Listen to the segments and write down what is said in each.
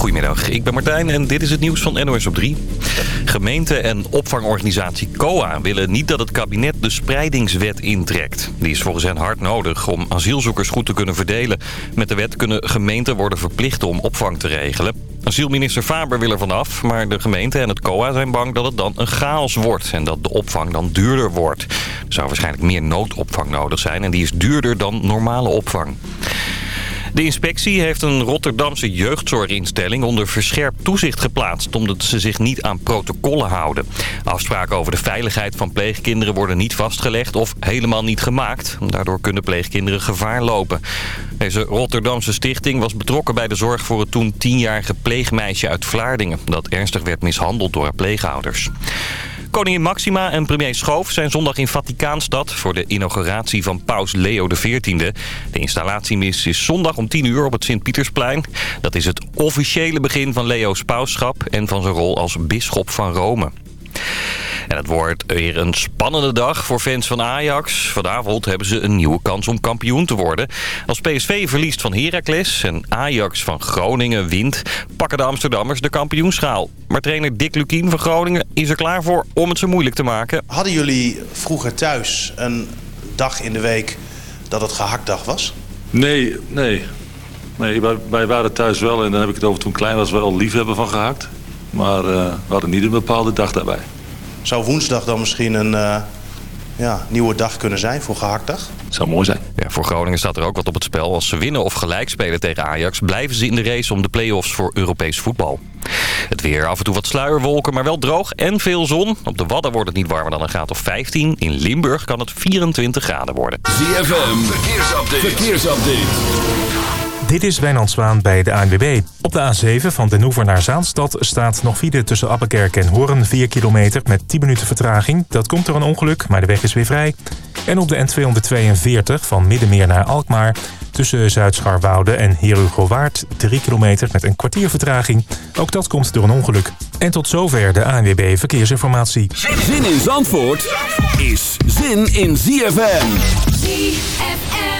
Goedemiddag, ik ben Martijn en dit is het nieuws van NOS op 3. Gemeente en opvangorganisatie COA willen niet dat het kabinet de spreidingswet intrekt. Die is volgens hen hard nodig om asielzoekers goed te kunnen verdelen. Met de wet kunnen gemeenten worden verplicht om opvang te regelen. Asielminister Faber wil er vanaf, maar de gemeente en het COA zijn bang dat het dan een chaos wordt en dat de opvang dan duurder wordt. Er zou waarschijnlijk meer noodopvang nodig zijn en die is duurder dan normale opvang. De inspectie heeft een Rotterdamse jeugdzorginstelling onder verscherpt toezicht geplaatst... omdat ze zich niet aan protocollen houden. Afspraken over de veiligheid van pleegkinderen worden niet vastgelegd of helemaal niet gemaakt. Daardoor kunnen pleegkinderen gevaar lopen. Deze Rotterdamse stichting was betrokken bij de zorg voor het toen tienjarige pleegmeisje uit Vlaardingen... dat ernstig werd mishandeld door haar pleegouders. Koningin Maxima en premier Schoof zijn zondag in Vaticaanstad... voor de inauguratie van paus Leo XIV. De installatiemis is zondag om 10 uur op het Sint-Pietersplein. Dat is het officiële begin van Leo's pausschap... en van zijn rol als bisschop van Rome. En het wordt weer een spannende dag voor fans van Ajax. Vanavond hebben ze een nieuwe kans om kampioen te worden. Als PSV verliest van Heracles en Ajax van Groningen wint... pakken de Amsterdammers de kampioenschaal. Maar trainer Dick Lukien van Groningen is er klaar voor om het zo moeilijk te maken. Hadden jullie vroeger thuis een dag in de week dat het gehaktdag was? Nee, nee. nee wij, wij waren thuis wel, en dan heb ik het over toen klein was, wel liefhebber van gehakt. Maar uh, we hadden niet een bepaalde dag daarbij. Zou woensdag dan misschien een uh, ja, nieuwe dag kunnen zijn voor gehaktdag? Zou mooi zijn. Ja, voor Groningen staat er ook wat op het spel. Als ze winnen of gelijk spelen tegen Ajax... blijven ze in de race om de play-offs voor Europees voetbal. Het weer af en toe wat sluierwolken, maar wel droog en veel zon. Op de Wadden wordt het niet warmer dan een graad of 15. In Limburg kan het 24 graden worden. ZFM, verkeersupdate. verkeersupdate. Dit is Wijnand Zwaan bij de ANWB. Op de A7 van Den Hoever naar Zaanstad staat nog file tussen Appenkerk en Hoorn 4 kilometer met 10 minuten vertraging. Dat komt door een ongeluk, maar de weg is weer vrij. En op de N242 van Middenmeer naar Alkmaar tussen Zuid-Scharwoude en Herugowaard 3 kilometer met een kwartier vertraging. Ook dat komt door een ongeluk. En tot zover de ANWB Verkeersinformatie. Zin in Zandvoort is zin in ZFM. ZFM.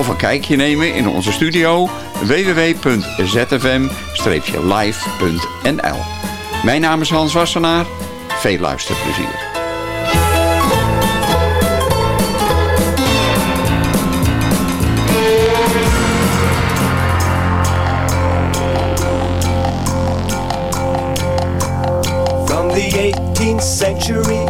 of een kijkje nemen in onze studio www.zfm-live.nl Mijn naam is Hans Wassenaar. Veel luisterplezier. From the 18th century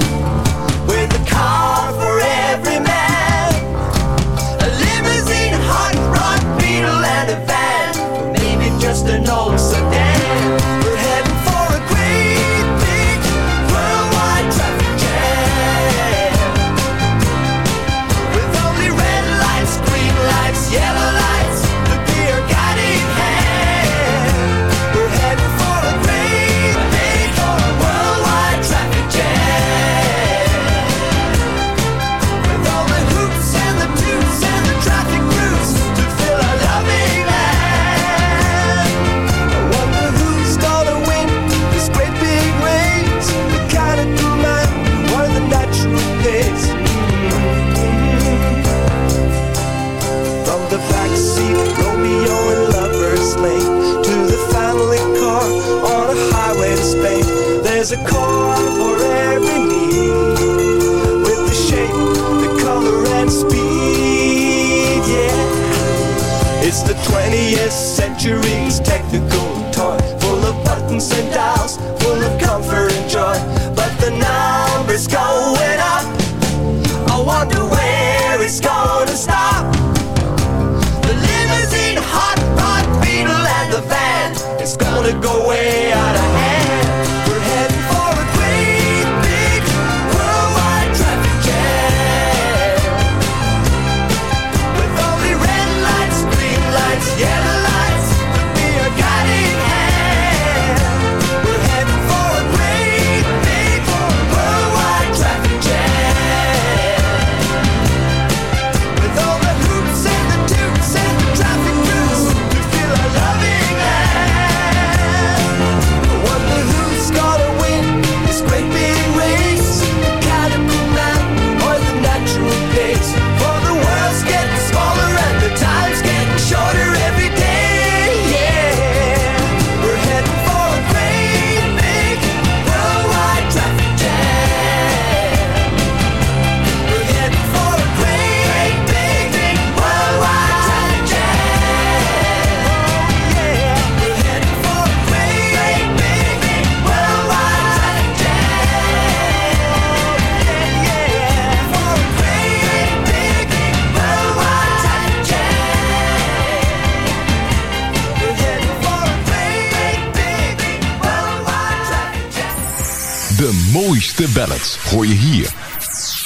mooiste ballads hoor je hier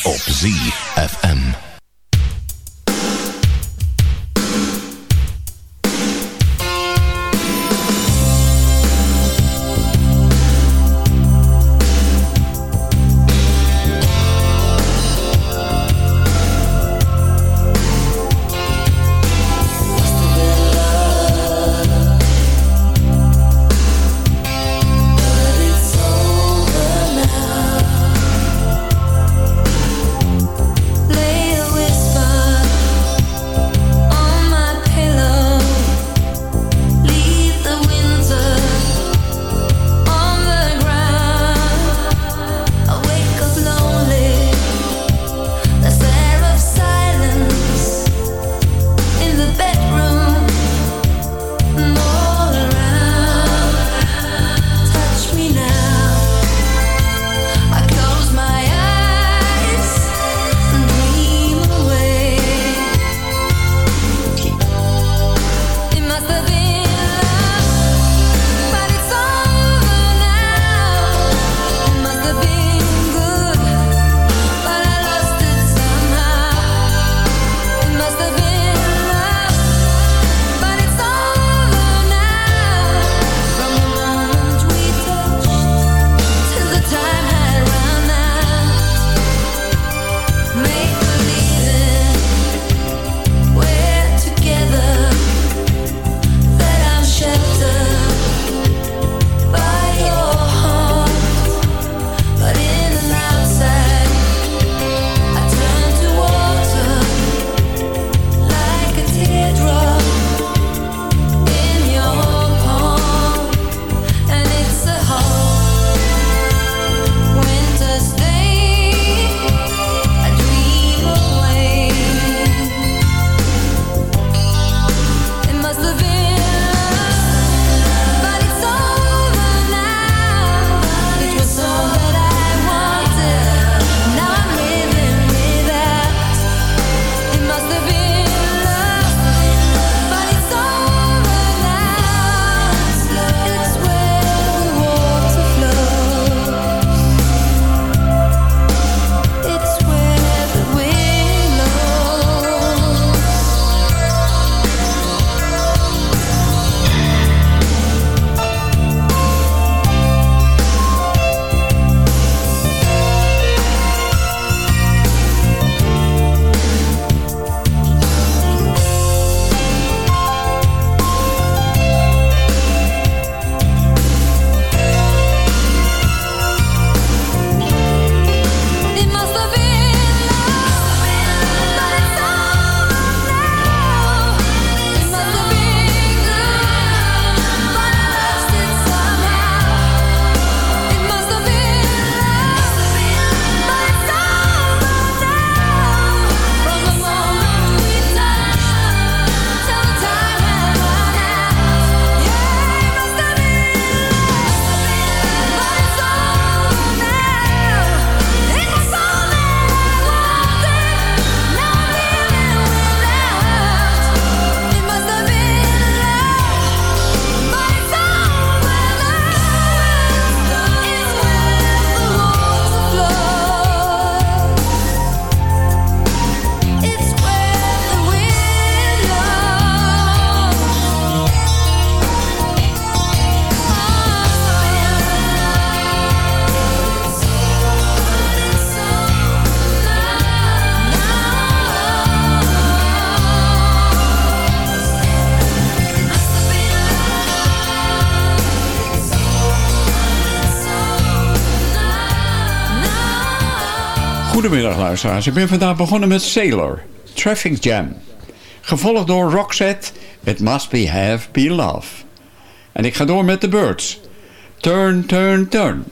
op ZFM. Goedemiddag luisteraars, ik ben vandaag begonnen met Sailor, Traffic Jam. Gevolgd door Roxette, It Must Be Have Be Love. En ik ga door met The Birds, Turn, Turn, Turn.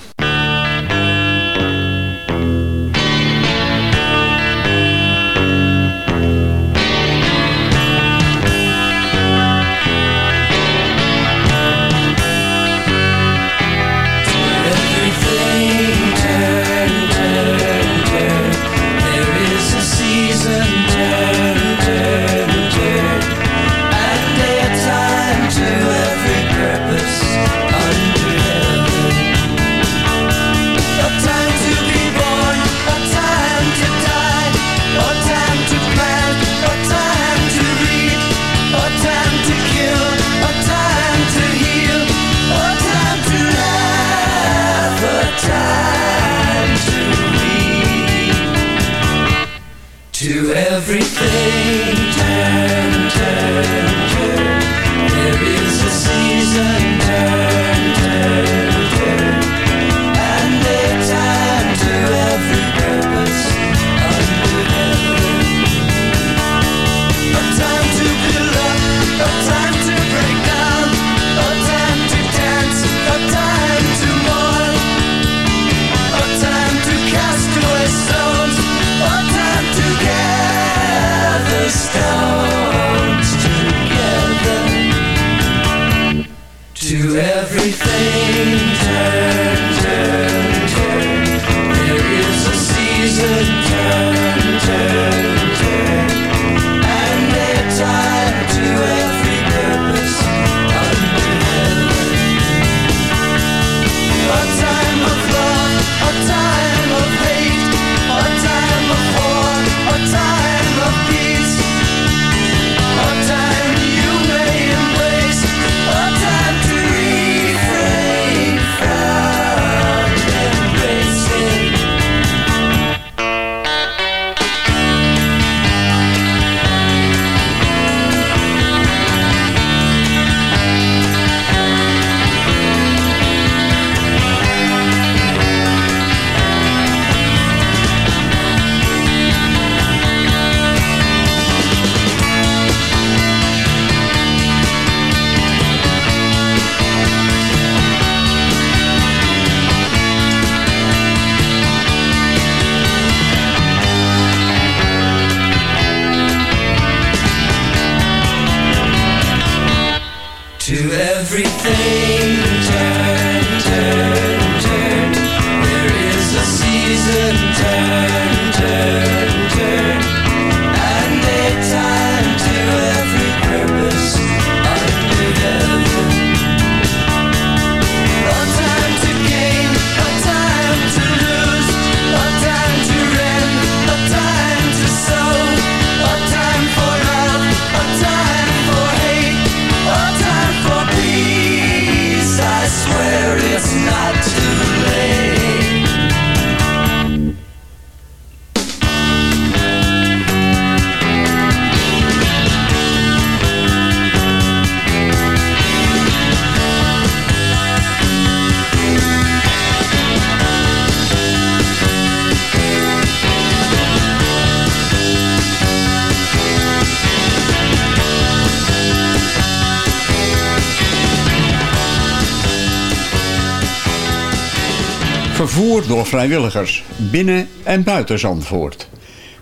Door vrijwilligers, binnen en buiten Zandvoort.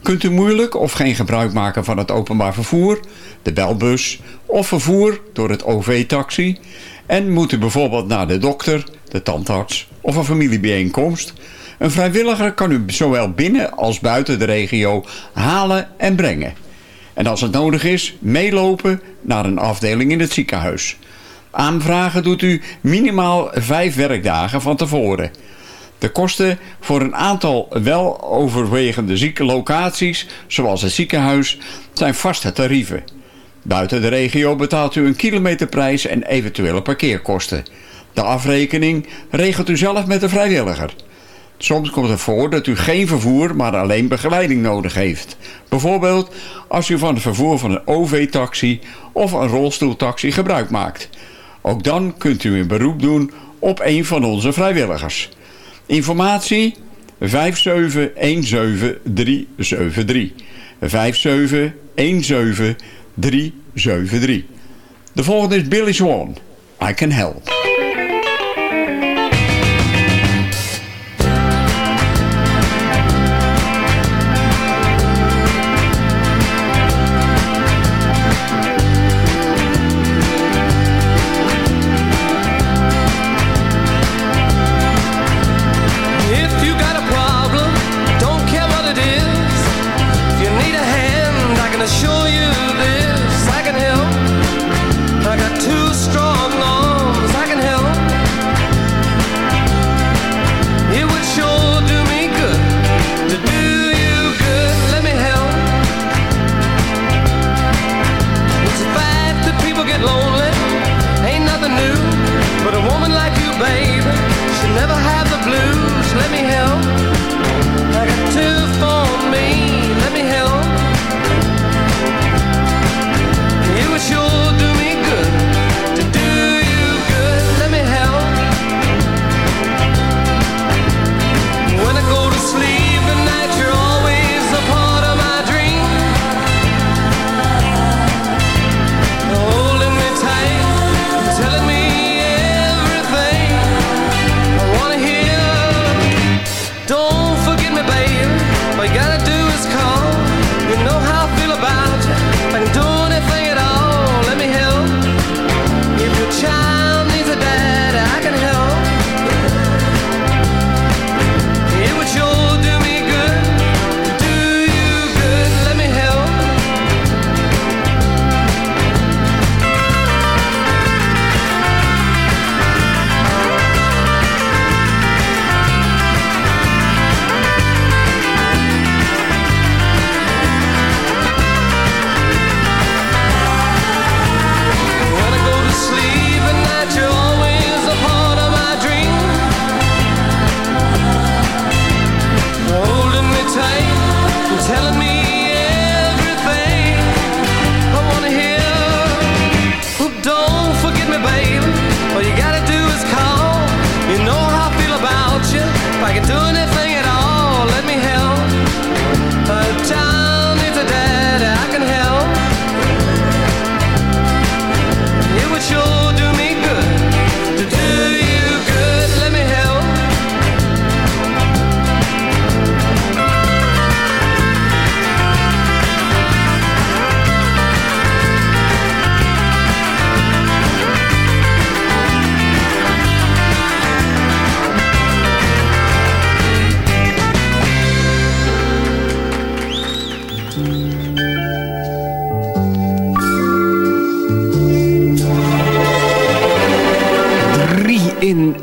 Kunt u moeilijk of geen gebruik maken van het openbaar vervoer, de belbus of vervoer door het OV-taxi... en moet u bijvoorbeeld naar de dokter, de tandarts of een familiebijeenkomst... een vrijwilliger kan u zowel binnen als buiten de regio halen en brengen. En als het nodig is, meelopen naar een afdeling in het ziekenhuis. Aanvragen doet u minimaal vijf werkdagen van tevoren... De kosten voor een aantal wel overwegende ziekenlocaties, zoals het ziekenhuis, zijn vaste tarieven. Buiten de regio betaalt u een kilometerprijs en eventuele parkeerkosten. De afrekening regelt u zelf met de vrijwilliger. Soms komt het voor dat u geen vervoer, maar alleen begeleiding nodig heeft. Bijvoorbeeld als u van het vervoer van een OV-taxi of een rolstoeltaxi gebruik maakt. Ook dan kunt u een beroep doen op een van onze vrijwilligers. Informatie 5717373. 5717373. De volgende is Billy Swan. I can help.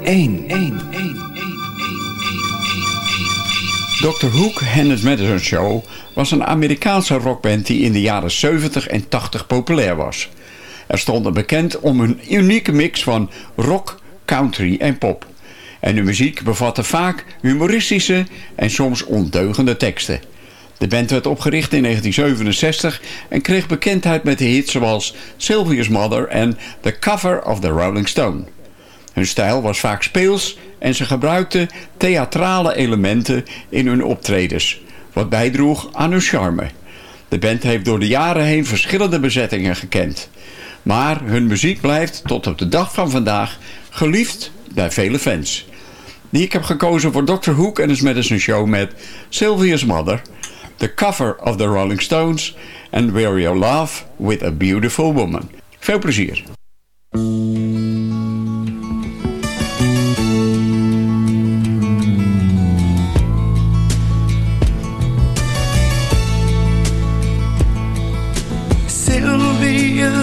1, 1, 1. Dr. Hook Hennes Madison Show was een Amerikaanse rockband die in de jaren 70 en 80 populair was. Er stonden bekend om een unieke mix van rock, country en pop. En de muziek bevatte vaak humoristische en soms ondeugende teksten. De band werd opgericht in 1967 en kreeg bekendheid met de hits zoals Sylvia's Mother en The Cover of the Rolling Stone. Hun stijl was vaak speels en ze gebruikten theatrale elementen in hun optredens, wat bijdroeg aan hun charme. De band heeft door de jaren heen verschillende bezettingen gekend. Maar hun muziek blijft tot op de dag van vandaag geliefd bij vele fans. Die ik heb gekozen voor Dr. Hook en his Medicine Show met Sylvia's Mother, The Cover of the Rolling Stones en Wear Your Love with a Beautiful Woman. Veel plezier.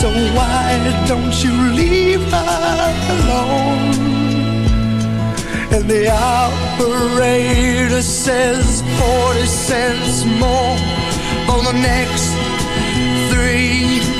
so why don't you leave her alone? And the operator says 40 cents more for the next three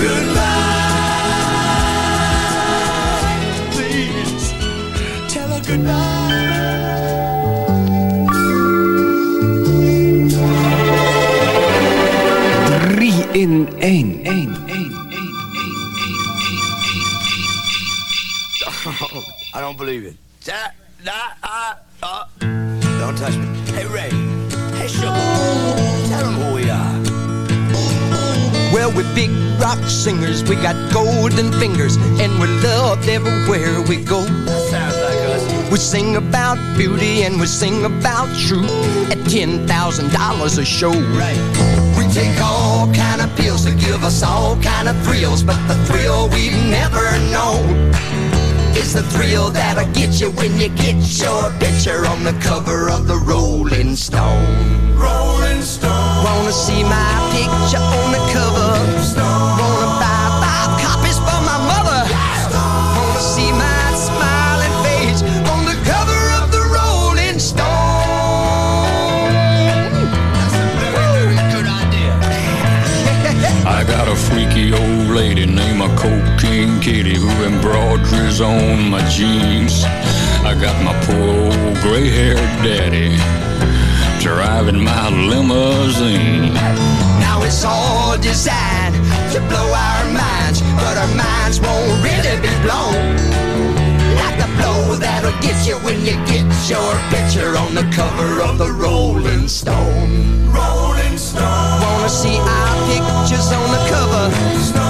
goodbye. Please tell her goodbye. In één. één. Oh, I don't believe it. That, we're big rock singers, we got golden fingers, and we're loved everywhere we go. Sounds like us. We sing about beauty and we sing about truth at $10,000 a show. Right. We take all kind of pills to give us all kind of thrills, but the thrill we've never known is the thrill that'll get you when you get your picture on the cover of the Rolling Stone. Rolling Stone. Wanna see my picture Kitty who embroideries on my jeans. I got my poor old gray-haired daddy driving my limousine. Now it's all designed to blow our minds, but our minds won't really be blown. Like the blow that'll get you when you get your picture on the cover of the Rolling Stone. Rolling Stone. Wanna see our pictures on the cover?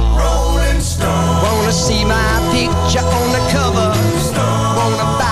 Wanna see my picture on the cover? Wanna buy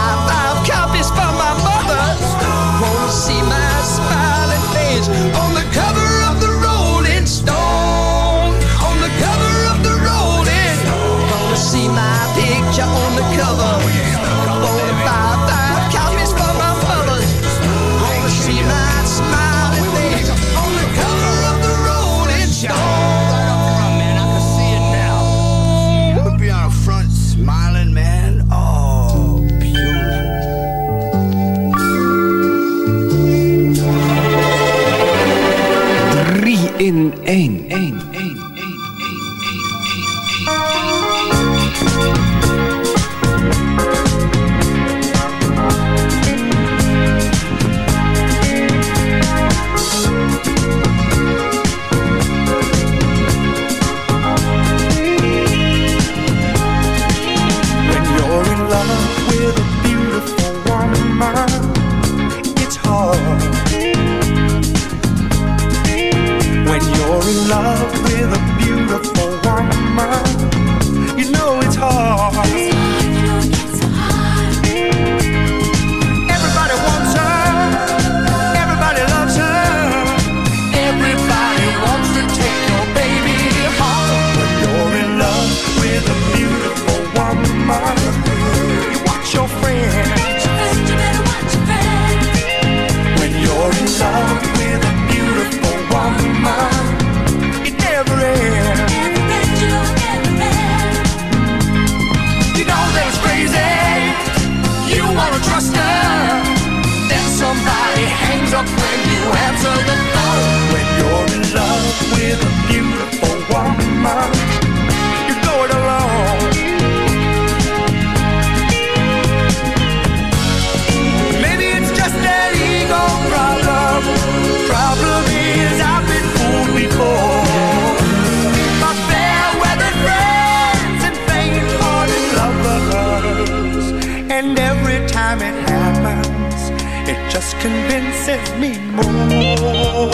convinces me more.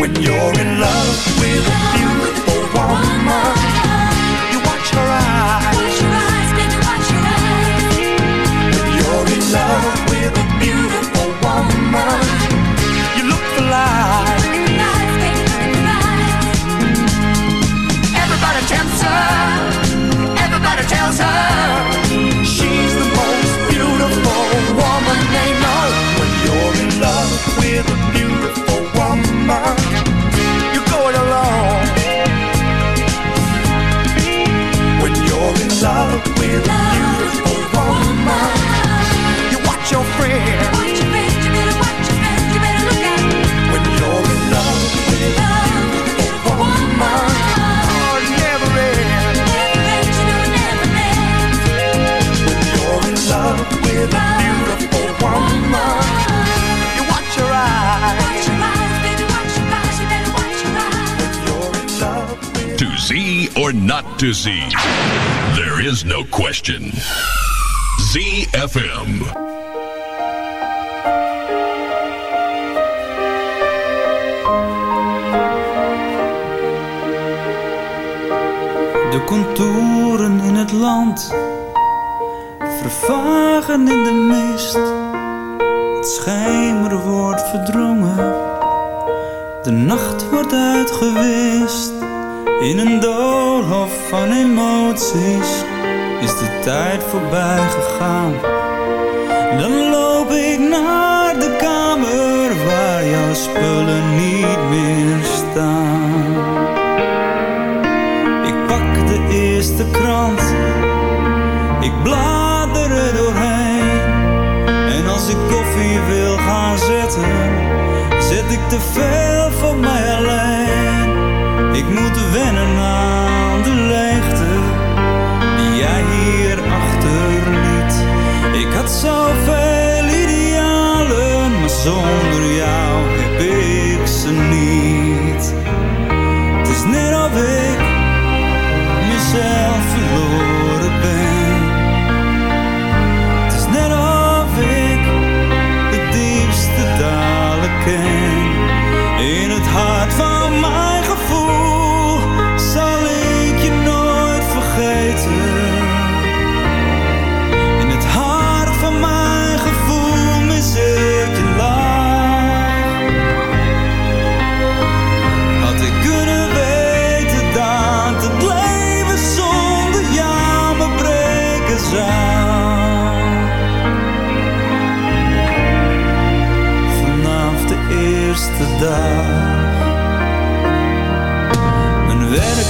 When you're in love with a or not to Z? There is no question. ZFM. De contouren in het land In een doolhof van emoties is de tijd voorbij gegaan. Dan loop ik naar de kamer waar jouw spullen niet meer staan. Ik pak de eerste krant, ik blader er doorheen. En als ik koffie wil gaan zetten, zet ik te veel voor mij. Ik moet wennen aan de leegte die jij hier achterliet. Ik had zoveel idealen, maar zonder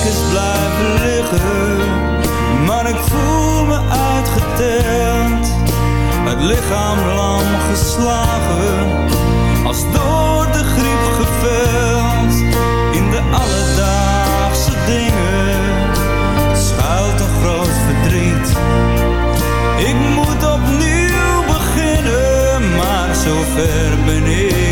is blijven liggen, maar ik voel me uitgeteld. Het lichaam lam geslagen, als door de griep geveld. In de alledaagse dingen schuilt een groot verdriet. Ik moet opnieuw beginnen, maar zover ben ik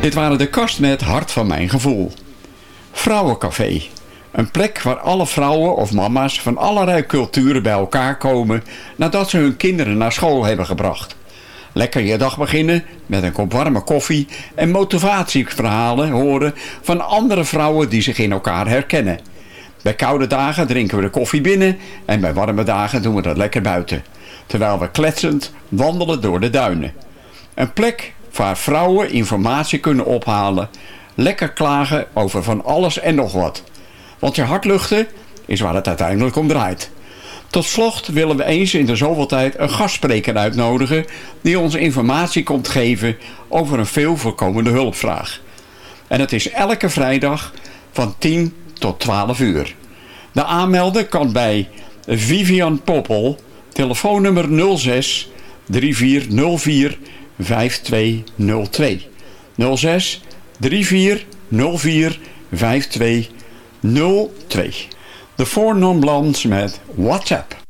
Dit waren de kast met Hart van Mijn Gevoel. Vrouwencafé. Een plek waar alle vrouwen of mama's van allerlei culturen bij elkaar komen nadat ze hun kinderen naar school hebben gebracht. Lekker je dag beginnen met een kop warme koffie en motivatieverhalen horen van andere vrouwen die zich in elkaar herkennen. Bij koude dagen drinken we de koffie binnen en bij warme dagen doen we dat lekker buiten. Terwijl we kletsend wandelen door de duinen. Een plek waar vrouwen informatie kunnen ophalen, lekker klagen over van alles en nog wat. Want je hart luchten is waar het uiteindelijk om draait. Tot slot willen we eens in de zoveel tijd een gastspreker uitnodigen die ons informatie komt geven over een veel voorkomende hulpvraag. En het is elke vrijdag van 10 tot 12 uur. De aanmelden kan bij Vivian Poppel, telefoonnummer 06 3404 5202. 06 3404 5202. De Four Non met WhatsApp.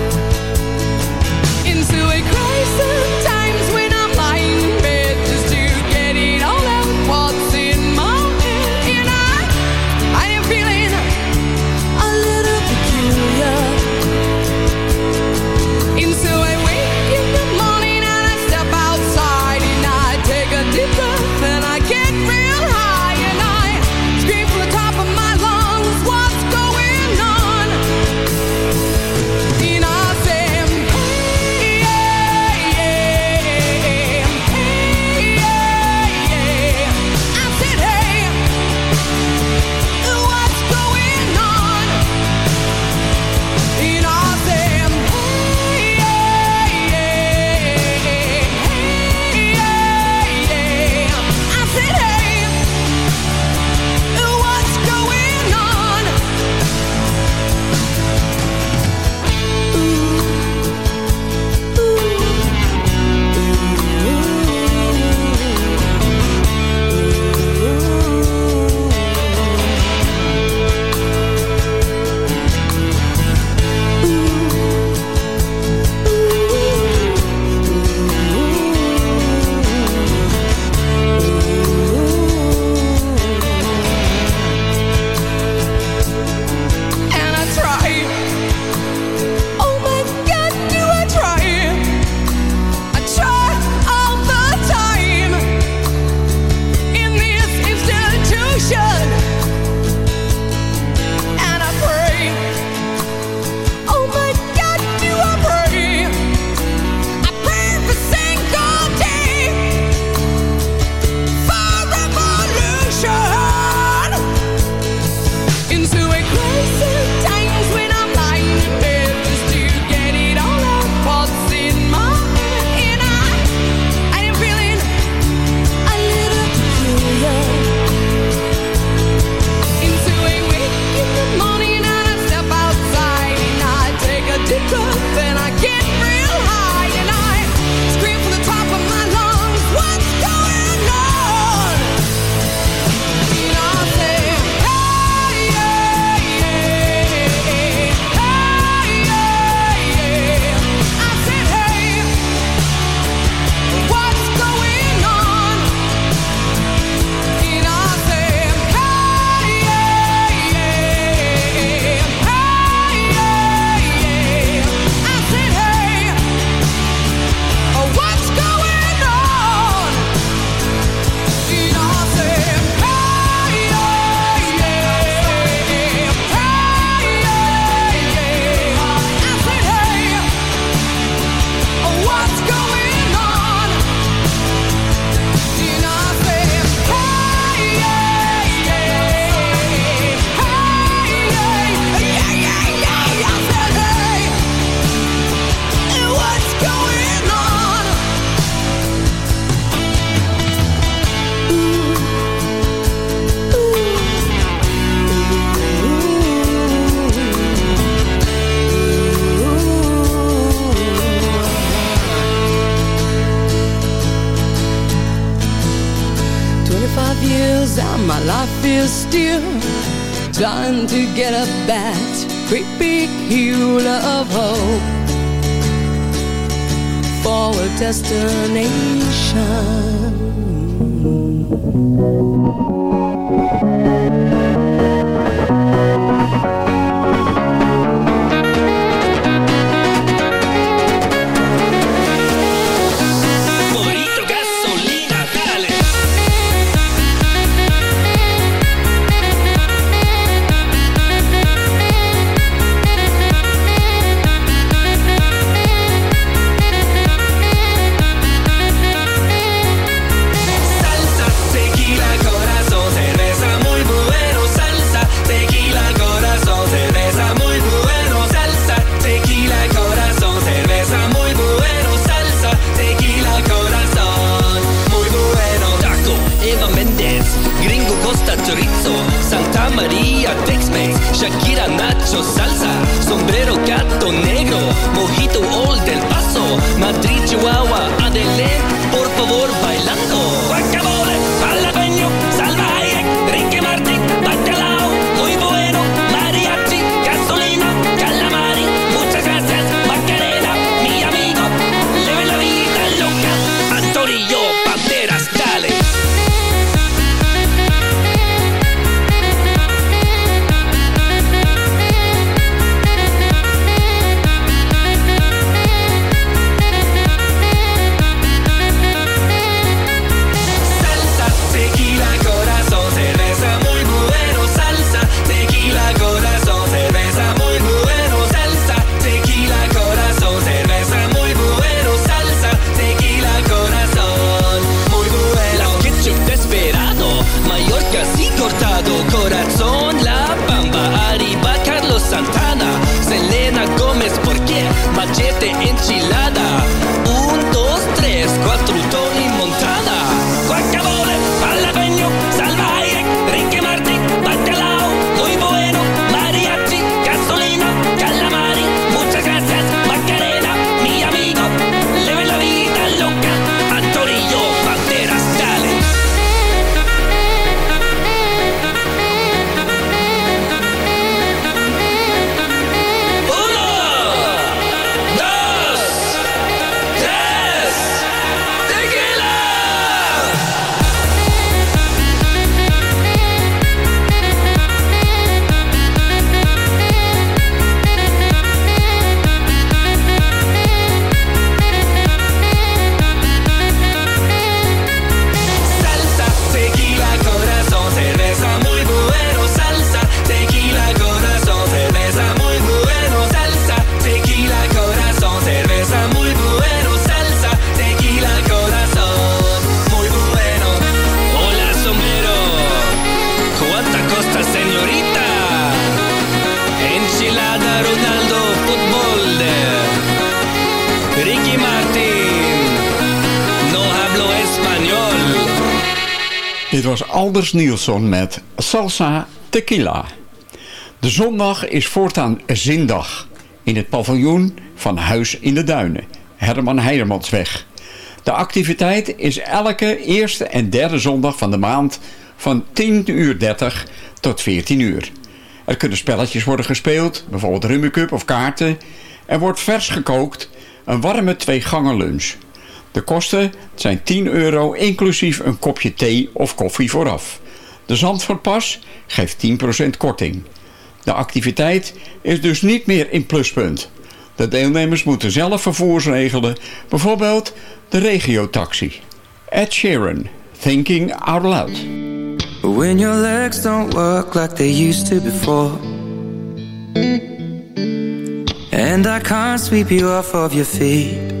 Is still trying to get up that big hill of hope for a destination. Dit was Alders Nielsen met Salsa Tequila. De zondag is voortaan zindag in het paviljoen van Huis in de Duinen, Herman Heidermansweg. De activiteit is elke eerste en derde zondag van de maand van 10 uur 30 tot 14 uur. Er kunnen spelletjes worden gespeeld, bijvoorbeeld rummecup of kaarten. Er wordt vers gekookt, een warme twee gangen lunch. De kosten zijn 10 euro inclusief een kopje thee of koffie vooraf. De Zandvoortpas geeft 10% korting. De activiteit is dus niet meer in pluspunt. De deelnemers moeten zelf vervoers regelen, bijvoorbeeld de regiotaxi. Ed Sheeran, Thinking Out Loud. When your legs don't work like they used to before And I can't sweep you off of your feet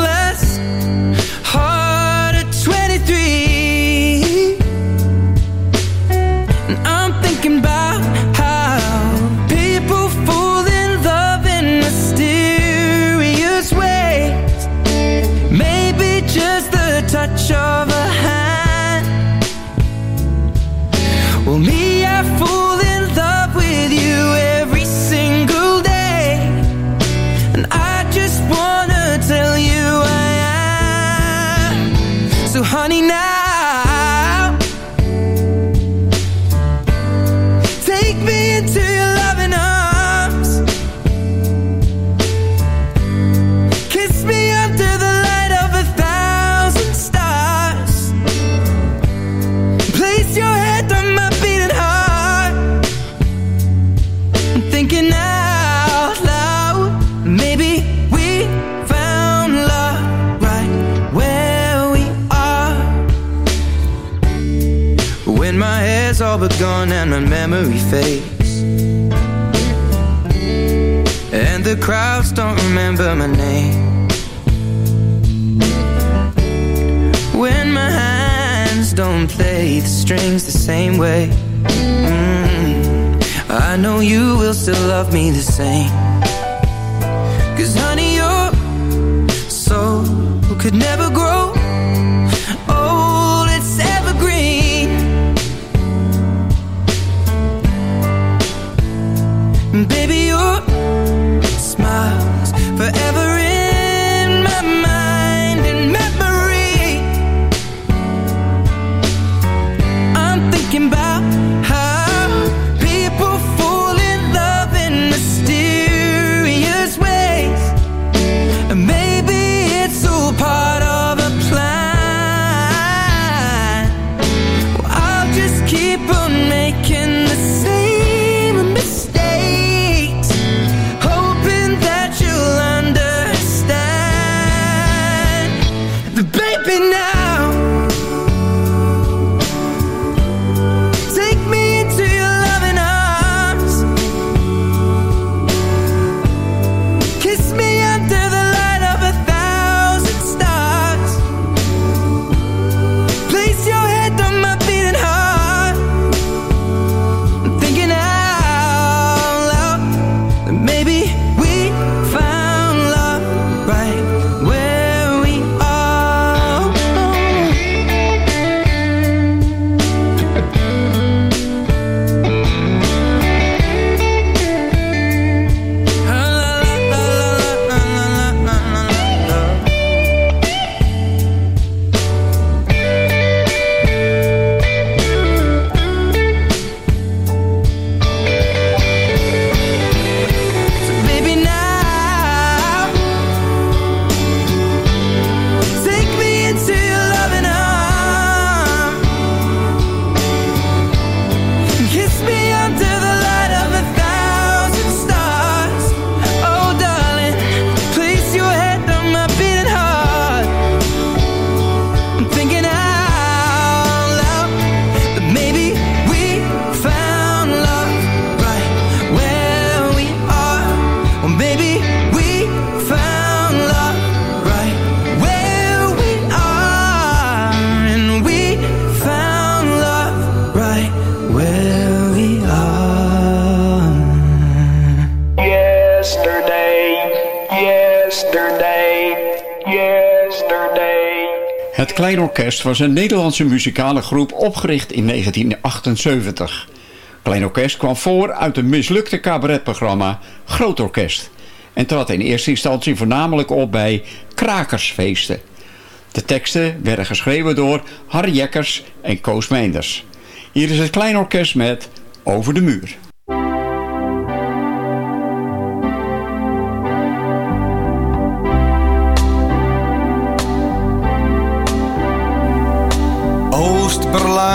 strings the same way. Mm, I know you will still love me the same. Orkest was een Nederlandse muzikale groep opgericht in 1978. Klein Orkest kwam voor uit een mislukte cabaretprogramma Groot Orkest... en trad in eerste instantie voornamelijk op bij krakersfeesten. De teksten werden geschreven door Harry Jekkers en Koos Meinders. Hier is het Klein Orkest met Over de Muur.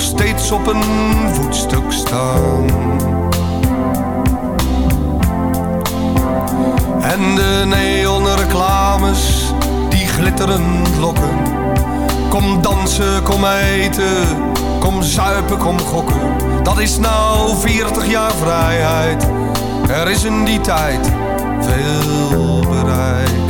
steeds op een voetstuk staan. En de neonreclames die glitterend lokken. Kom dansen, kom eten, kom zuipen, kom gokken. Dat is nou 40 jaar vrijheid. Er is in die tijd veel bereikt.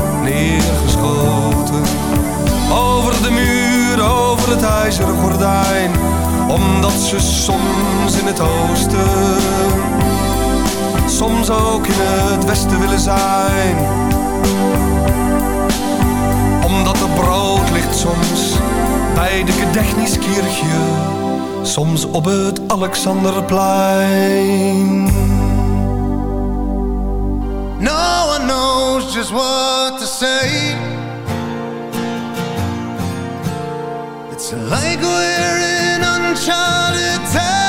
neergeschoten. Over de muur, over het ijzeren gordijn, omdat ze soms in het oosten, soms ook in het westen willen zijn. Omdat er brood ligt soms bij de Gedechniskirche, soms op het Alexanderplein. One knows just what to say. It's like we're in uncharted territory.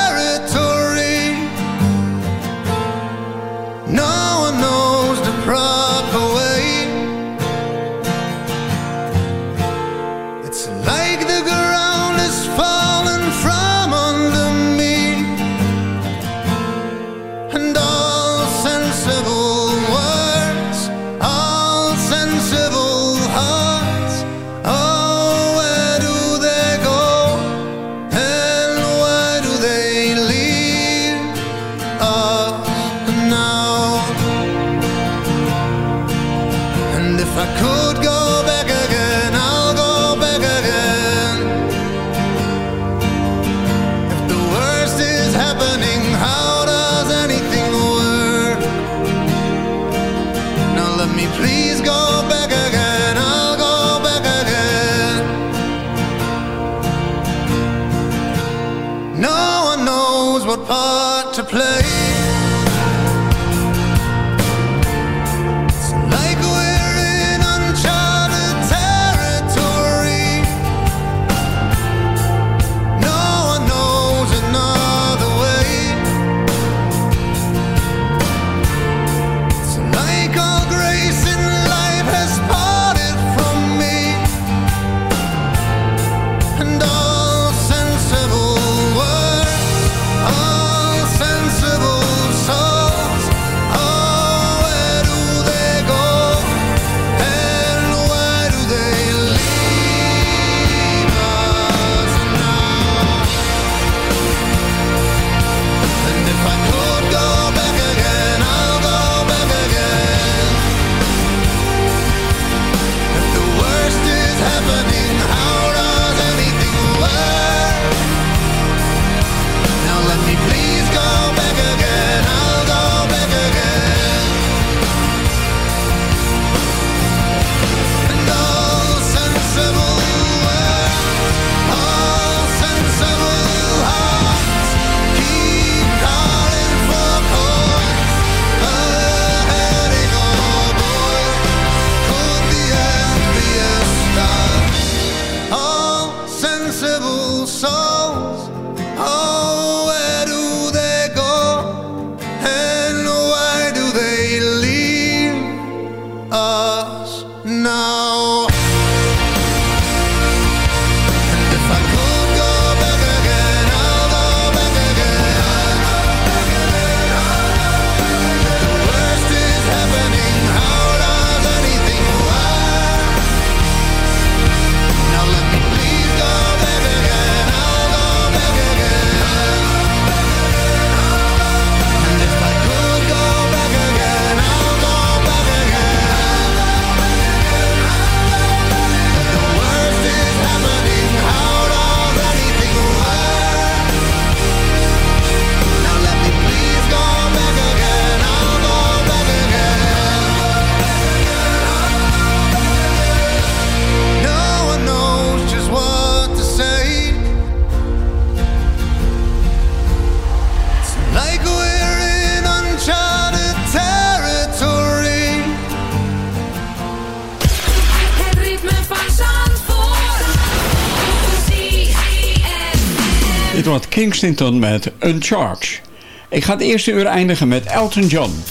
Dit wordt Kingston met Uncharged. Ik ga het eerste uur eindigen met Elton John.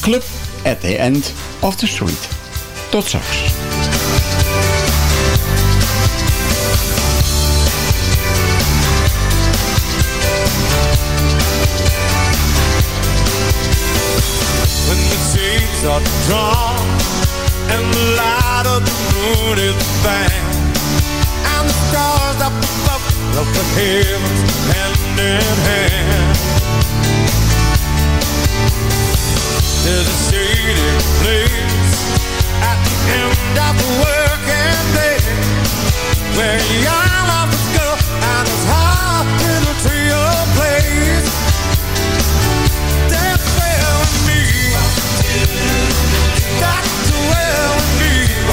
Club at the End of the Street. Tot straks. are drawn and the light of the moon is bang and the stars up above look the heavens hand in hand. There's a shady place at the end of the working day where young lovers go and it's hard little trio plays. That's where we meet. That's where we meet.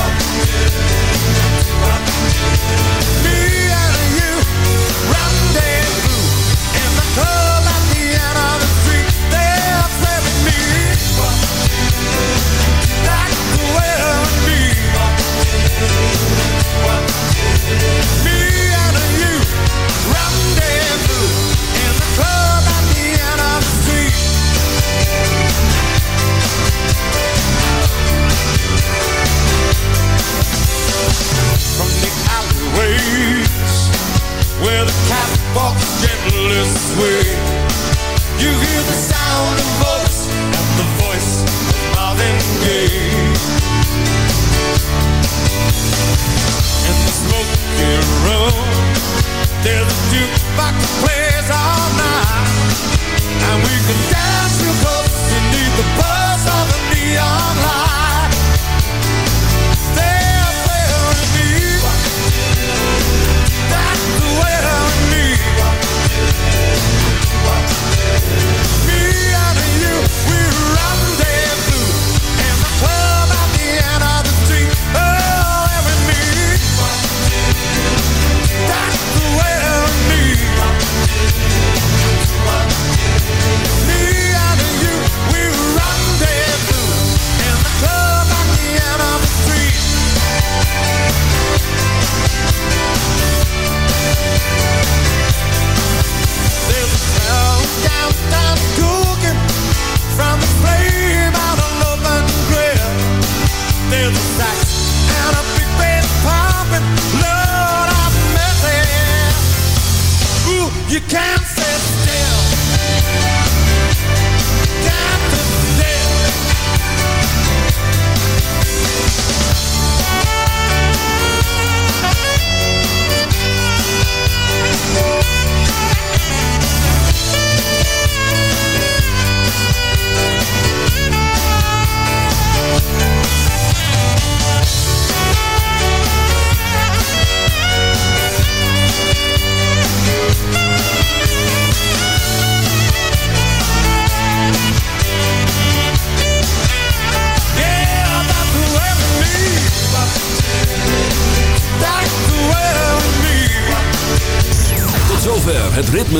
Alleyways where the catwalks gently sway. You hear the sound of voice and the voice of Marvin Gaye. In the smoky room, there's a jukebox that plays all night, and we can dance real close beneath the buzz of a neon